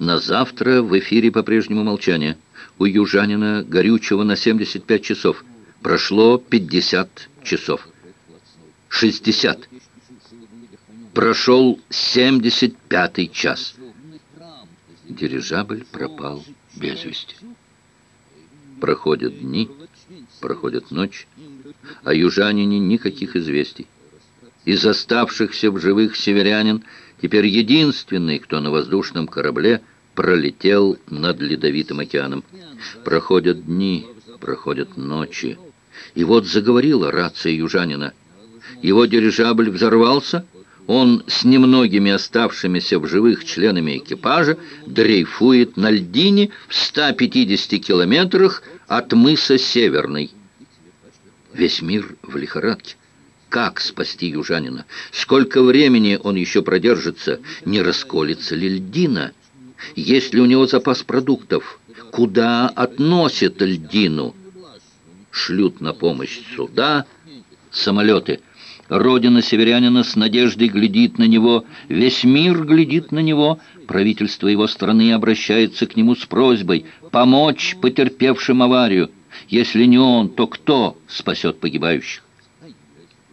На завтра в эфире по-прежнему молчание. У южанина горючего на 75 часов. Прошло 50 часов. 60. Прошел 75-й час. Дирижабль пропал без вести. Проходят дни, проходят ночи, о южанине никаких известий. Из оставшихся в живых северянин теперь единственный, кто на воздушном корабле пролетел над ледовитым океаном. Проходят дни, проходят ночи. И вот заговорила рация южанина. Его дирижабль взорвался, он с немногими оставшимися в живых членами экипажа дрейфует на льдине в 150 километрах от мыса Северный. Весь мир в лихорадке. Как спасти южанина? Сколько времени он еще продержится? Не расколется ли льдина? Есть ли у него запас продуктов? Куда относят льдину? Шлют на помощь суда, самолеты. Родина северянина с надеждой глядит на него, весь мир глядит на него. Правительство его страны обращается к нему с просьбой помочь потерпевшим аварию. Если не он, то кто спасет погибающих?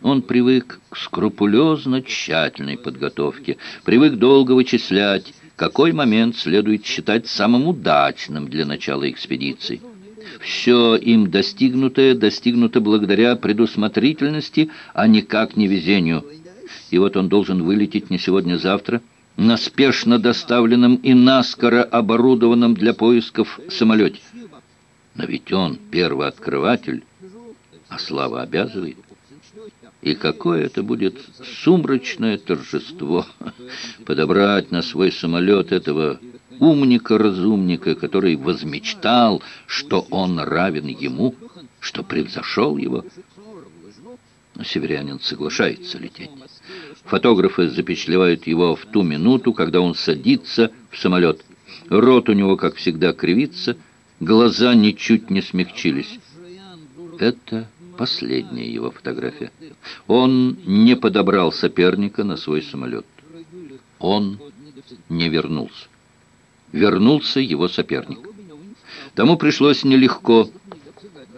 Он привык к скрупулезно тщательной подготовке, привык долго вычислять, какой момент следует считать самым удачным для начала экспедиции. Все им достигнутое достигнуто благодаря предусмотрительности, а никак не везению. И вот он должен вылететь не сегодня-завтра, на спешно доставленном и наскоро оборудованном для поисков самолете. Но ведь он первооткрыватель, а слава обязывает. И какое это будет сумрачное торжество подобрать на свой самолет этого умника-разумника, который возмечтал, что он равен ему, что превзошел его. Северянин соглашается лететь. Фотографы запечатлевают его в ту минуту, когда он садится в самолет. Рот у него, как всегда, кривится, глаза ничуть не смягчились. Это последняя его фотография. Он не подобрал соперника на свой самолет. Он не вернулся. Вернулся его соперник. Тому пришлось нелегко.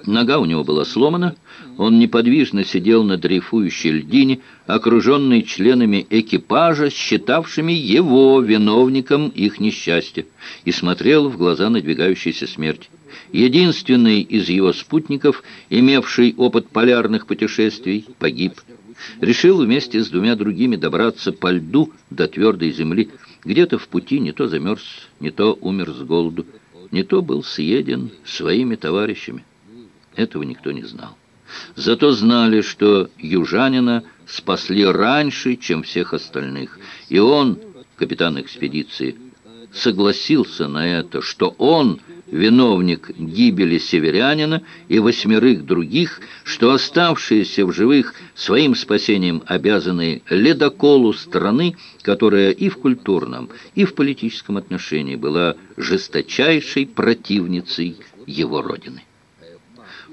Нога у него была сломана, он неподвижно сидел на дрейфующей льдине, окруженный членами экипажа, считавшими его виновником их несчастья, и смотрел в глаза надвигающейся смерти. Единственный из его спутников, имевший опыт полярных путешествий, погиб. Решил вместе с двумя другими добраться по льду до твердой земли. Где-то в пути не то замерз, не то умер с голоду, не то был съеден своими товарищами. Этого никто не знал. Зато знали, что южанина спасли раньше, чем всех остальных. И он, капитан экспедиции, согласился на это, что он виновник гибели северянина и восьмерых других, что оставшиеся в живых своим спасением обязаны ледоколу страны, которая и в культурном, и в политическом отношении была жесточайшей противницей его родины.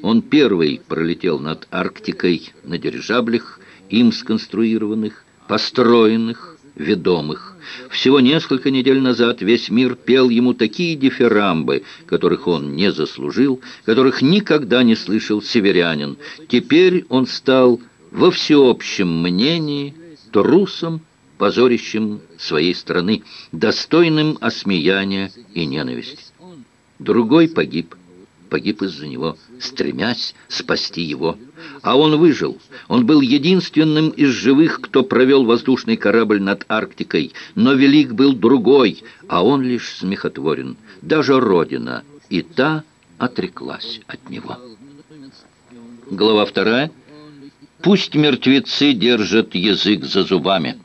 Он первый пролетел над Арктикой на дирижаблях, им сконструированных, построенных, ведомых. Всего несколько недель назад весь мир пел ему такие дифирамбы, которых он не заслужил, которых никогда не слышал северянин. Теперь он стал во всеобщем мнении трусом, позорищем своей страны, достойным осмеяния и ненависти. Другой погиб погиб из-за него, стремясь спасти его. А он выжил. Он был единственным из живых, кто провел воздушный корабль над Арктикой. Но велик был другой, а он лишь смехотворен. Даже Родина, и та отреклась от него. Глава вторая. «Пусть мертвецы держат язык за зубами».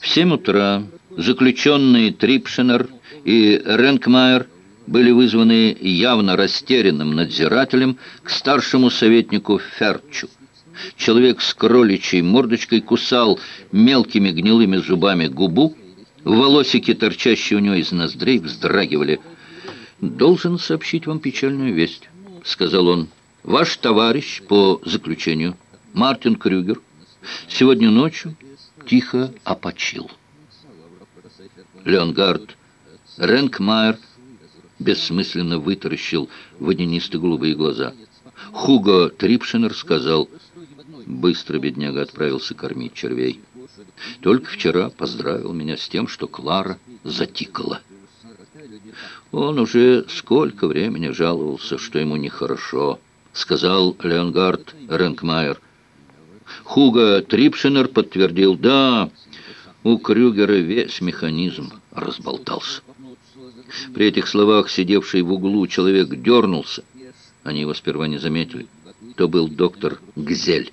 В семь утра заключенные Трипшинер и Ренкмайер были вызваны явно растерянным надзирателем к старшему советнику Ферчу. Человек с кроличьей мордочкой кусал мелкими гнилыми зубами губу, волосики, торчащие у него из ноздрей, вздрагивали. «Должен сообщить вам печальную весть», — сказал он. «Ваш товарищ по заключению, Мартин Крюгер, сегодня ночью тихо опочил». Леонгард Ренкмайер бессмысленно вытаращил водянисто-голубые глаза. Хуго Трипшинер сказал, быстро бедняга отправился кормить червей. Только вчера поздравил меня с тем, что Клара затикала. Он уже сколько времени жаловался, что ему нехорошо, сказал Леонгард Ренкмайер. Хуго Трипшинер подтвердил, да, у Крюгера весь механизм разболтался. При этих словах сидевший в углу человек дернулся. Они его сперва не заметили. То был доктор Гзель.